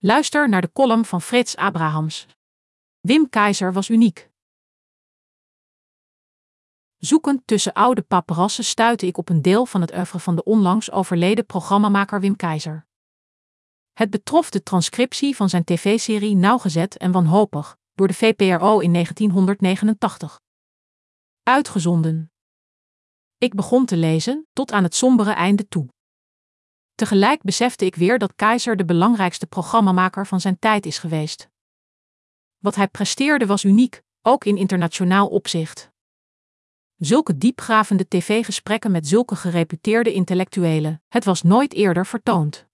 Luister naar de column van Frits Abrahams. Wim Keizer was uniek. Zoekend tussen oude paperassen stuitte ik op een deel van het oeuvre van de onlangs overleden programmamaker Wim Keizer. Het betrof de transcriptie van zijn tv-serie Nauwgezet en Wanhopig, door de VPRO in 1989. Uitgezonden. Ik begon te lezen, tot aan het sombere einde toe. Tegelijk besefte ik weer dat Keizer de belangrijkste programmamaker van zijn tijd is geweest. Wat hij presteerde was uniek, ook in internationaal opzicht. Zulke diepgravende tv-gesprekken met zulke gereputeerde intellectuelen, het was nooit eerder vertoond.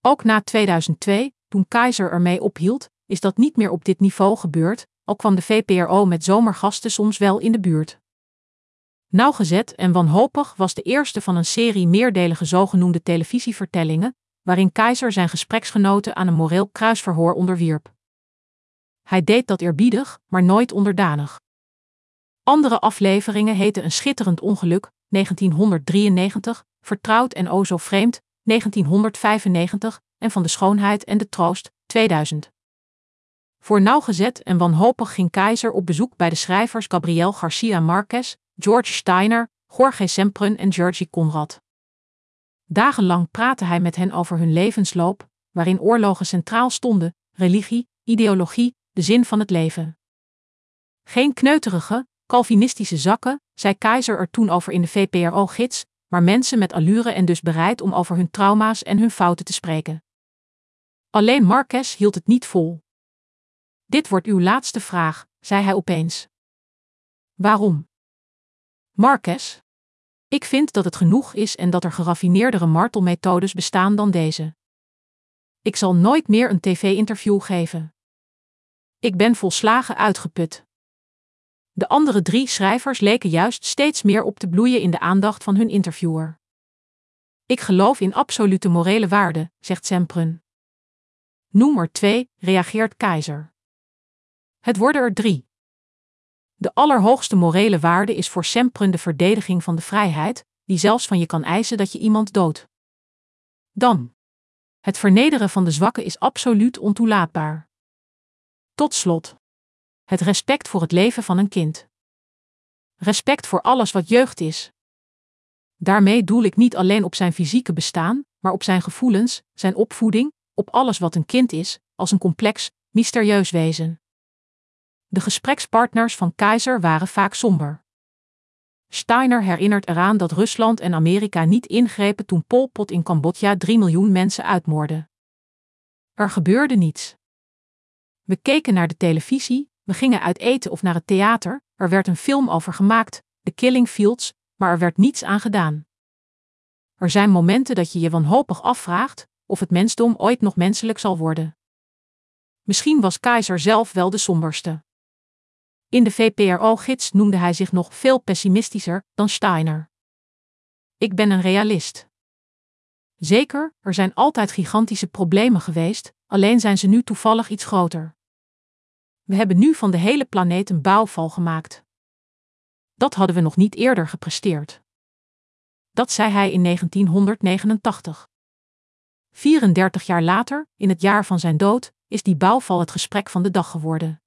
Ook na 2002, toen Keizer ermee ophield, is dat niet meer op dit niveau gebeurd, al kwam de VPRO met zomergasten soms wel in de buurt. Nauwgezet en wanhopig was de eerste van een serie meerdelige zogenoemde televisievertellingen, waarin Keizer zijn gespreksgenoten aan een moreel kruisverhoor onderwierp. Hij deed dat eerbiedig, maar nooit onderdanig. Andere afleveringen heten Een schitterend ongeluk, 1993, Vertrouwd en o zo vreemd, 1995 en Van de schoonheid en de troost, 2000. Voor nauwgezet en wanhopig ging Keizer op bezoek bij de schrijvers Gabriel Garcia Marquez, George Steiner, Jorge Semprun en Georgie Conrad. Dagenlang praatte hij met hen over hun levensloop, waarin oorlogen centraal stonden, religie, ideologie, de zin van het leven. Geen kneuterige, Calvinistische zakken, zei Keizer er toen over in de VPRO-gids, maar mensen met allure en dus bereid om over hun trauma's en hun fouten te spreken. Alleen Marquez hield het niet vol. Dit wordt uw laatste vraag, zei hij opeens. Waarom? Marquez? Ik vind dat het genoeg is en dat er geraffineerdere martelmethodes bestaan dan deze. Ik zal nooit meer een tv-interview geven. Ik ben volslagen uitgeput. De andere drie schrijvers leken juist steeds meer op te bloeien in de aandacht van hun interviewer. Ik geloof in absolute morele waarden, zegt Semprun. Noem er twee, reageert Keizer. Het worden er drie. De allerhoogste morele waarde is voor Semprun de verdediging van de vrijheid, die zelfs van je kan eisen dat je iemand doodt. Dan. Het vernederen van de zwakken is absoluut ontoelaatbaar. Tot slot. Het respect voor het leven van een kind. Respect voor alles wat jeugd is. Daarmee doel ik niet alleen op zijn fysieke bestaan, maar op zijn gevoelens, zijn opvoeding, op alles wat een kind is, als een complex, mysterieus wezen. De gesprekspartners van Keizer waren vaak somber. Steiner herinnert eraan dat Rusland en Amerika niet ingrepen toen Pol Pot in Cambodja 3 miljoen mensen uitmoordde. Er gebeurde niets. We keken naar de televisie, we gingen uit eten of naar het theater, er werd een film over gemaakt, The Killing Fields, maar er werd niets aan gedaan. Er zijn momenten dat je je wanhopig afvraagt of het mensdom ooit nog menselijk zal worden. Misschien was Keizer zelf wel de somberste. In de VPRO-gids noemde hij zich nog veel pessimistischer dan Steiner. Ik ben een realist. Zeker, er zijn altijd gigantische problemen geweest, alleen zijn ze nu toevallig iets groter. We hebben nu van de hele planeet een bouwval gemaakt. Dat hadden we nog niet eerder gepresteerd. Dat zei hij in 1989. 34 jaar later, in het jaar van zijn dood, is die bouwval het gesprek van de dag geworden.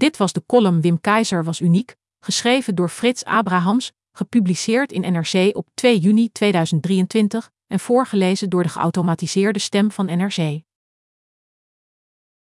Dit was de column Wim Keizer was uniek, geschreven door Frits Abrahams, gepubliceerd in NRC op 2 juni 2023 en voorgelezen door de geautomatiseerde stem van NRC.